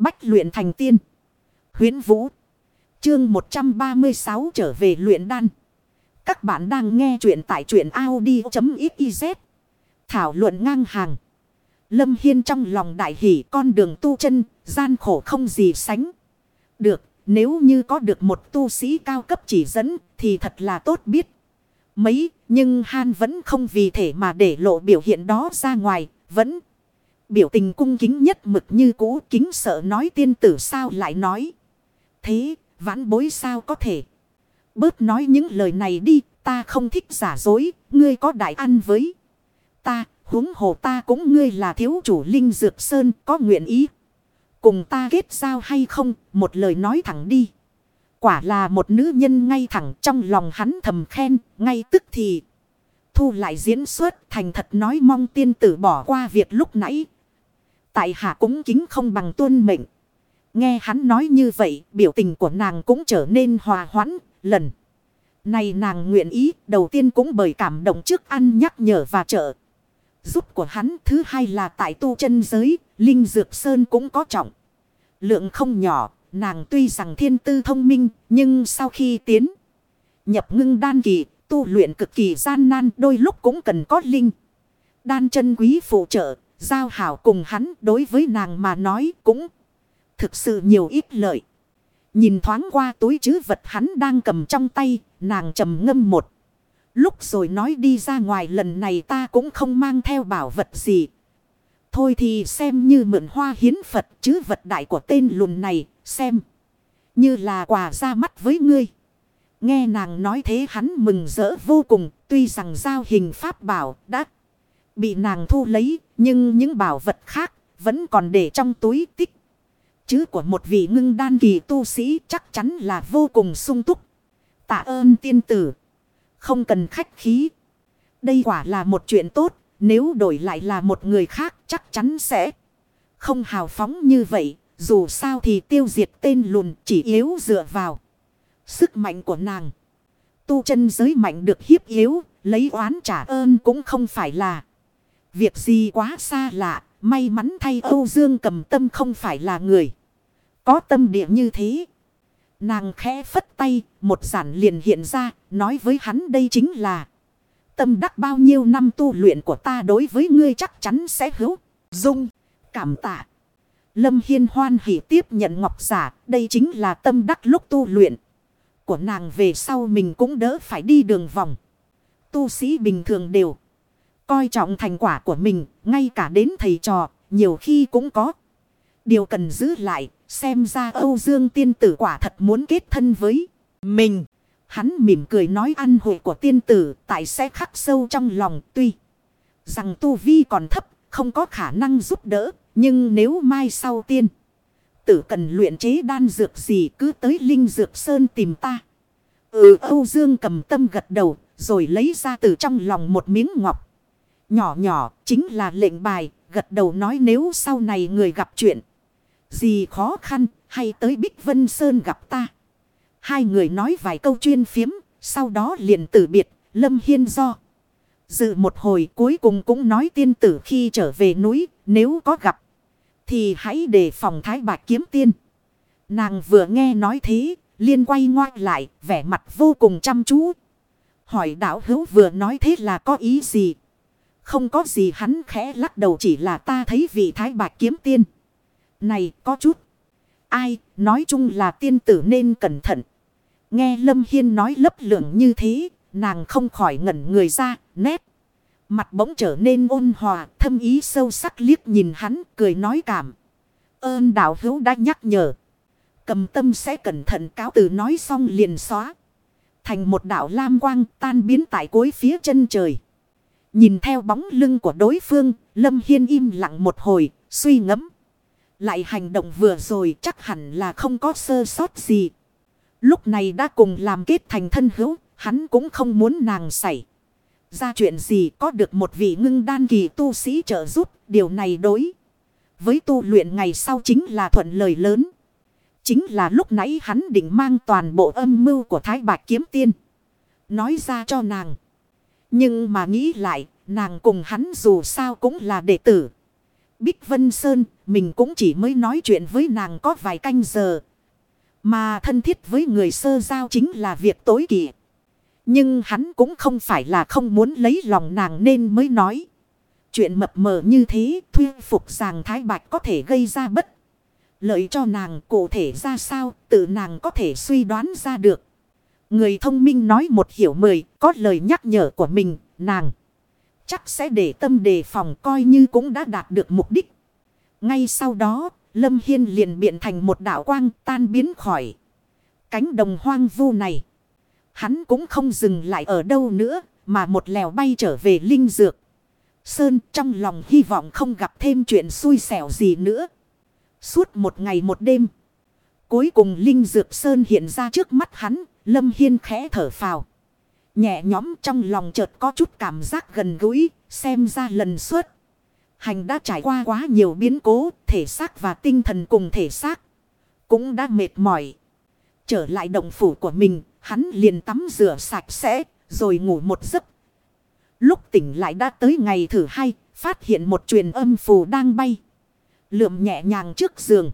Bách luyện thành tiên. Huyến Vũ. Chương 136 trở về luyện đan. Các bạn đang nghe truyện tại truyện Audi.xyz. Thảo luận ngang hàng. Lâm Hiên trong lòng đại hỷ con đường tu chân, gian khổ không gì sánh. Được, nếu như có được một tu sĩ cao cấp chỉ dẫn thì thật là tốt biết. Mấy, nhưng Han vẫn không vì thể mà để lộ biểu hiện đó ra ngoài, vẫn biểu tình cung kính nhất mực như cũ kính sợ nói tiên tử sao lại nói. Thế, vãn bối sao có thể. Bớt nói những lời này đi, ta không thích giả dối, ngươi có đại ăn với ta, huống hồ ta cũng ngươi là thiếu chủ linh dược sơn, có nguyện ý. Cùng ta kết giao hay không, một lời nói thẳng đi. Quả là một nữ nhân ngay thẳng trong lòng hắn thầm khen, ngay tức thì. Thu lại diễn xuất thành thật nói mong tiên tử bỏ qua việc lúc nãy. Tại hạ cũng kính không bằng tuân mệnh. Nghe hắn nói như vậy, biểu tình của nàng cũng trở nên hòa hoãn, lần. Này nàng nguyện ý, đầu tiên cũng bởi cảm động trước ăn nhắc nhở và trợ. Giúp của hắn, thứ hai là tại tu chân giới, Linh Dược Sơn cũng có trọng. Lượng không nhỏ, nàng tuy rằng thiên tư thông minh, nhưng sau khi tiến nhập ngưng đan kỳ, tu luyện cực kỳ gian nan đôi lúc cũng cần có linh. Đan chân quý phụ trợ, giao hảo cùng hắn đối với nàng mà nói cũng thực sự nhiều ít lợi. Nhìn thoáng qua túi chứ vật hắn đang cầm trong tay, nàng trầm ngâm một. Lúc rồi nói đi ra ngoài lần này ta cũng không mang theo bảo vật gì. Thôi thì xem như mượn hoa hiến Phật chứ vật đại của tên lùn này, xem. Như là quà ra mắt với ngươi. Nghe nàng nói thế hắn mừng rỡ vô cùng, tuy rằng giao hình pháp bảo đã bị nàng thu lấy, nhưng những bảo vật khác vẫn còn để trong túi tích. Chứ của một vị ngưng đan kỳ tu sĩ chắc chắn là vô cùng sung túc. Tạ ơn tiên tử. Không cần khách khí. Đây quả là một chuyện tốt. Nếu đổi lại là một người khác chắc chắn sẽ không hào phóng như vậy. Dù sao thì tiêu diệt tên lùn chỉ yếu dựa vào. Sức mạnh của nàng. Tu chân giới mạnh được hiếp yếu. Lấy oán trả ơn cũng không phải là. Việc gì quá xa lạ. May mắn thay Âu Dương cầm tâm không phải là người. Có tâm địa như thế. Nàng khẽ phất tay, một giản liền hiện ra, nói với hắn đây chính là tâm đắc bao nhiêu năm tu luyện của ta đối với ngươi chắc chắn sẽ hữu, dung, cảm tạ. Lâm Hiên hoan hỉ tiếp nhận ngọc giả, đây chính là tâm đắc lúc tu luyện. Của nàng về sau mình cũng đỡ phải đi đường vòng. Tu sĩ bình thường đều coi trọng thành quả của mình, ngay cả đến thầy trò, nhiều khi cũng có. Điều cần giữ lại, Xem ra Âu Dương tiên tử quả thật muốn kết thân với mình. Hắn mỉm cười nói ăn hội của tiên tử tại sẽ khắc sâu trong lòng tuy rằng tu vi còn thấp không có khả năng giúp đỡ. Nhưng nếu mai sau tiên tử cần luyện chế đan dược gì cứ tới Linh Dược Sơn tìm ta. Ừ Âu Dương cầm tâm gật đầu rồi lấy ra từ trong lòng một miếng ngọc. Nhỏ nhỏ chính là lệnh bài gật đầu nói nếu sau này người gặp chuyện. Gì khó khăn, hay tới Bích Vân Sơn gặp ta. Hai người nói vài câu chuyên phiếm, sau đó liền tử biệt, Lâm Hiên do. Dự một hồi cuối cùng cũng nói tiên tử khi trở về núi, nếu có gặp, thì hãy đề phòng thái bạc kiếm tiên. Nàng vừa nghe nói thế, liên quay ngoan lại, vẻ mặt vô cùng chăm chú. Hỏi đạo hữu vừa nói thế là có ý gì? Không có gì hắn khẽ lắc đầu chỉ là ta thấy vị thái bạc kiếm tiên. Này, có chút. Ai, nói chung là tiên tử nên cẩn thận. Nghe Lâm Hiên nói lấp lượng như thế. Nàng không khỏi ngẩn người ra. Nét. Mặt bỗng trở nên ôn hòa. Thâm ý sâu sắc liếc nhìn hắn. Cười nói cảm. Ơn đạo hữu đã nhắc nhở. Cầm tâm sẽ cẩn thận cáo từ nói xong liền xóa. Thành một đạo lam quang tan biến tại cuối phía chân trời. Nhìn theo bóng lưng của đối phương, Lâm Hiên im lặng một hồi, suy ngẫm. Lại hành động vừa rồi chắc hẳn là không có sơ sót gì. Lúc này đã cùng làm kết thành thân hữu, hắn cũng không muốn nàng xảy. Ra chuyện gì có được một vị ngưng đan kỳ tu sĩ trợ giúp, điều này đối. Với tu luyện ngày sau chính là thuận lời lớn. Chính là lúc nãy hắn định mang toàn bộ âm mưu của Thái Bạch Kiếm Tiên. Nói ra cho nàng. Nhưng mà nghĩ lại, nàng cùng hắn dù sao cũng là đệ tử. Bích Vân Sơn, mình cũng chỉ mới nói chuyện với nàng có vài canh giờ. Mà thân thiết với người sơ giao chính là việc tối kỵ. Nhưng hắn cũng không phải là không muốn lấy lòng nàng nên mới nói. Chuyện mập mờ như thế, thuyên phục rằng Thái Bạch có thể gây ra bất. Lợi cho nàng cụ thể ra sao, tự nàng có thể suy đoán ra được. Người thông minh nói một hiểu mười, có lời nhắc nhở của mình, nàng. Chắc sẽ để tâm đề phòng coi như cũng đã đạt được mục đích. Ngay sau đó, Lâm Hiên liền biện thành một đạo quang tan biến khỏi. Cánh đồng hoang vu này. Hắn cũng không dừng lại ở đâu nữa, mà một lèo bay trở về linh dược. Sơn trong lòng hy vọng không gặp thêm chuyện xui xẻo gì nữa. Suốt một ngày một đêm. Cuối cùng Linh Dược Sơn hiện ra trước mắt hắn, Lâm Hiên khẽ thở phào. Nhẹ nhõm trong lòng chợt có chút cảm giác gần gũi, xem ra lần suốt. Hành đã trải qua quá nhiều biến cố, thể xác và tinh thần cùng thể xác. Cũng đã mệt mỏi. Trở lại động phủ của mình, hắn liền tắm rửa sạch sẽ, rồi ngủ một giấc. Lúc tỉnh lại đã tới ngày thứ hai, phát hiện một truyền âm phù đang bay. Lượm nhẹ nhàng trước giường.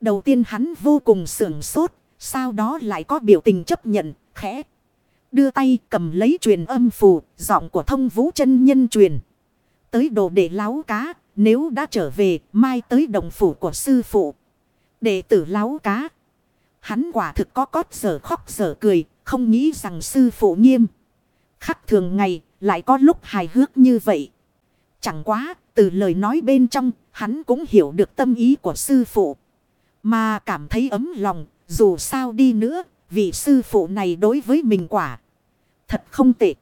Đầu tiên hắn vô cùng sưởng sốt, sau đó lại có biểu tình chấp nhận, khẽ. Đưa tay cầm lấy truyền âm phù, giọng của thông vũ chân nhân truyền. Tới đồ để láo cá, nếu đã trở về, mai tới đồng phủ của sư phụ. Đệ tử láo cá. Hắn quả thực có cót sở khóc sở cười, không nghĩ rằng sư phụ nghiêm. Khắc thường ngày, lại có lúc hài hước như vậy. Chẳng quá, từ lời nói bên trong, hắn cũng hiểu được tâm ý của sư phụ. Mà cảm thấy ấm lòng, dù sao đi nữa, vị sư phụ này đối với mình quả. Thật không tệ.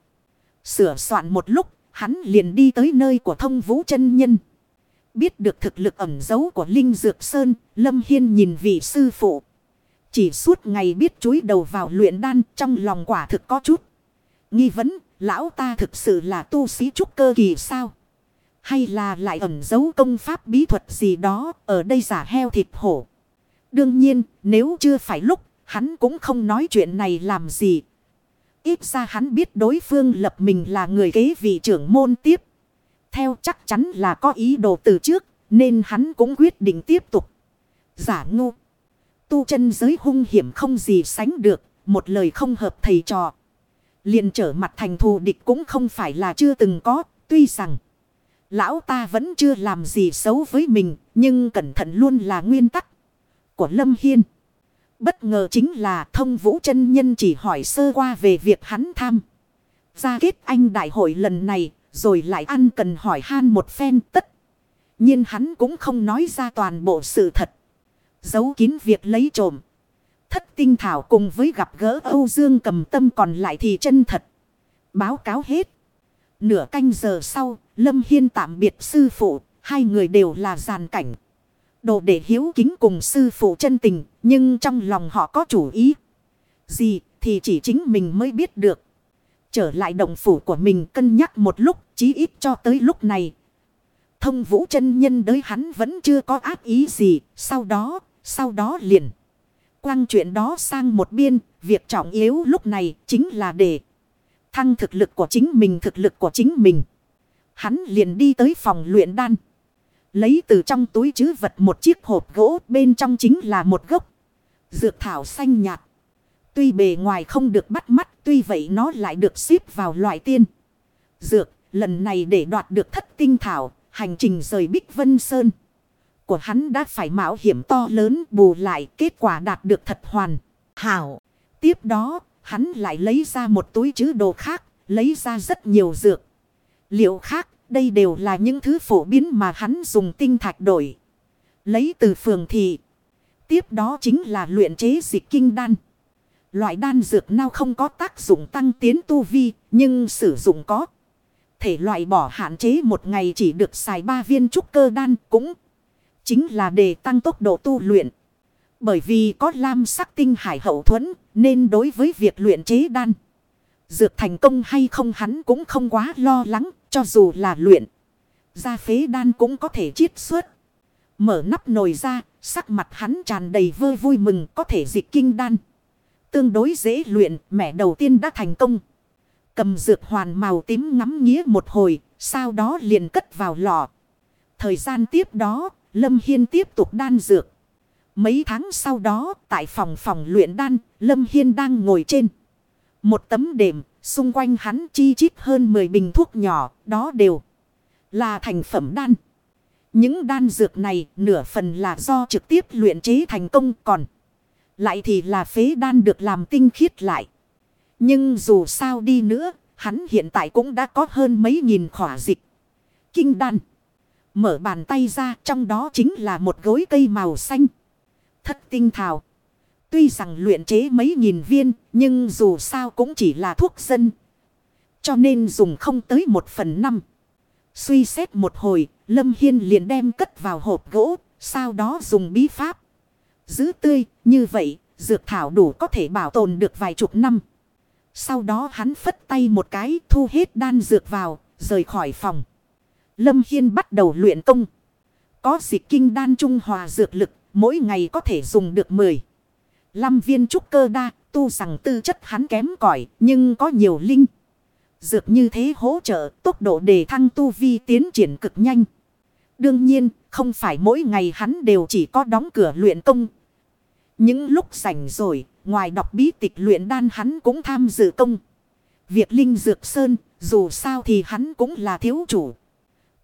Sửa soạn một lúc, hắn liền đi tới nơi của thông vũ chân nhân. Biết được thực lực ẩn giấu của Linh Dược Sơn, Lâm Hiên nhìn vị sư phụ. Chỉ suốt ngày biết chúi đầu vào luyện đan trong lòng quả thực có chút. Nghi vấn, lão ta thực sự là tu sĩ trúc cơ kỳ sao? Hay là lại ẩn giấu công pháp bí thuật gì đó ở đây giả heo thịt hổ? Đương nhiên, nếu chưa phải lúc, hắn cũng không nói chuyện này làm gì. Ít ra hắn biết đối phương lập mình là người kế vị trưởng môn tiếp. Theo chắc chắn là có ý đồ từ trước, nên hắn cũng quyết định tiếp tục. Giả ngu. Tu chân giới hung hiểm không gì sánh được, một lời không hợp thầy trò. liền trở mặt thành thù địch cũng không phải là chưa từng có, tuy rằng lão ta vẫn chưa làm gì xấu với mình, nhưng cẩn thận luôn là nguyên tắc của Lâm Hiên. Bất ngờ chính là thông vũ chân nhân chỉ hỏi sơ qua về việc hắn tham. Ra kết anh đại hội lần này, rồi lại ăn cần hỏi han một phen tất. nhiên hắn cũng không nói ra toàn bộ sự thật. Giấu kín việc lấy trộm. Thất tinh thảo cùng với gặp gỡ Âu Dương cầm tâm còn lại thì chân thật. Báo cáo hết. Nửa canh giờ sau, Lâm Hiên tạm biệt sư phụ, hai người đều là giàn cảnh. Đồ để hiếu kính cùng sư phụ chân tình, nhưng trong lòng họ có chủ ý. Gì thì chỉ chính mình mới biết được. Trở lại động phủ của mình cân nhắc một lúc, chí ít cho tới lúc này. Thông vũ chân nhân đới hắn vẫn chưa có ác ý gì, sau đó, sau đó liền. Quăng chuyện đó sang một biên, việc trọng yếu lúc này chính là để thăng thực lực của chính mình thực lực của chính mình. Hắn liền đi tới phòng luyện đan. Lấy từ trong túi chứ vật một chiếc hộp gỗ, bên trong chính là một gốc. Dược thảo xanh nhạt. Tuy bề ngoài không được bắt mắt, tuy vậy nó lại được xếp vào loại tiên. Dược lần này để đoạt được thất tinh thảo, hành trình rời Bích Vân Sơn. Của hắn đã phải mạo hiểm to lớn bù lại, kết quả đạt được thật hoàn. Hảo. Tiếp đó, hắn lại lấy ra một túi chứ đồ khác, lấy ra rất nhiều dược. Liệu khác đây đều là những thứ phổ biến mà hắn dùng tinh thạch đổi. Lấy từ phường thị. Tiếp đó chính là luyện chế dịch kinh đan. Loại đan dược nào không có tác dụng tăng tiến tu vi, nhưng sử dụng có. Thể loại bỏ hạn chế một ngày chỉ được xài ba viên trúc cơ đan cũng chính là để tăng tốc độ tu luyện. Bởi vì có lam sắc tinh hải hậu thuẫn nên đối với việc luyện chế đan. Dược thành công hay không hắn cũng không quá lo lắng cho dù là luyện. Ra phế đan cũng có thể chiết xuất. Mở nắp nồi ra, sắc mặt hắn tràn đầy vơ vui mừng có thể dịch kinh đan. Tương đối dễ luyện, mẹ đầu tiên đã thành công. Cầm dược hoàn màu tím ngắm nghía một hồi, sau đó liền cất vào lọ. Thời gian tiếp đó, Lâm Hiên tiếp tục đan dược. Mấy tháng sau đó, tại phòng phòng luyện đan, Lâm Hiên đang ngồi trên. Một tấm đệm, xung quanh hắn chi chít hơn 10 bình thuốc nhỏ, đó đều là thành phẩm đan. Những đan dược này nửa phần là do trực tiếp luyện chế thành công còn. Lại thì là phế đan được làm tinh khiết lại. Nhưng dù sao đi nữa, hắn hiện tại cũng đã có hơn mấy nghìn khỏa dịch. Kinh đan. Mở bàn tay ra trong đó chính là một gối cây màu xanh. Thất tinh thảo. Tuy rằng luyện chế mấy nghìn viên nhưng dù sao cũng chỉ là thuốc dân. Cho nên dùng không tới một phần năm. Suy xét một hồi, Lâm Hiên liền đem cất vào hộp gỗ, sau đó dùng bí pháp. Giữ tươi, như vậy, dược thảo đủ có thể bảo tồn được vài chục năm. Sau đó hắn phất tay một cái, thu hết đan dược vào, rời khỏi phòng. Lâm Hiên bắt đầu luyện công. Có dịch kinh đan trung hòa dược lực, mỗi ngày có thể dùng được 10. Lâm viên trúc cơ đa, tu rằng tư chất hắn kém cỏi nhưng có nhiều linh. Dược như thế hỗ trợ tốc độ đề thăng tu vi tiến triển cực nhanh. Đương nhiên, không phải mỗi ngày hắn đều chỉ có đóng cửa luyện công. Những lúc rảnh rồi, ngoài đọc bí tịch luyện đan hắn cũng tham dự công. Việc Linh Dược Sơn, dù sao thì hắn cũng là thiếu chủ.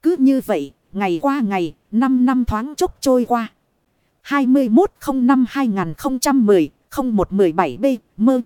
Cứ như vậy, ngày qua ngày, 5 năm thoáng chốc trôi qua. 2105-2010-0117B, mơ.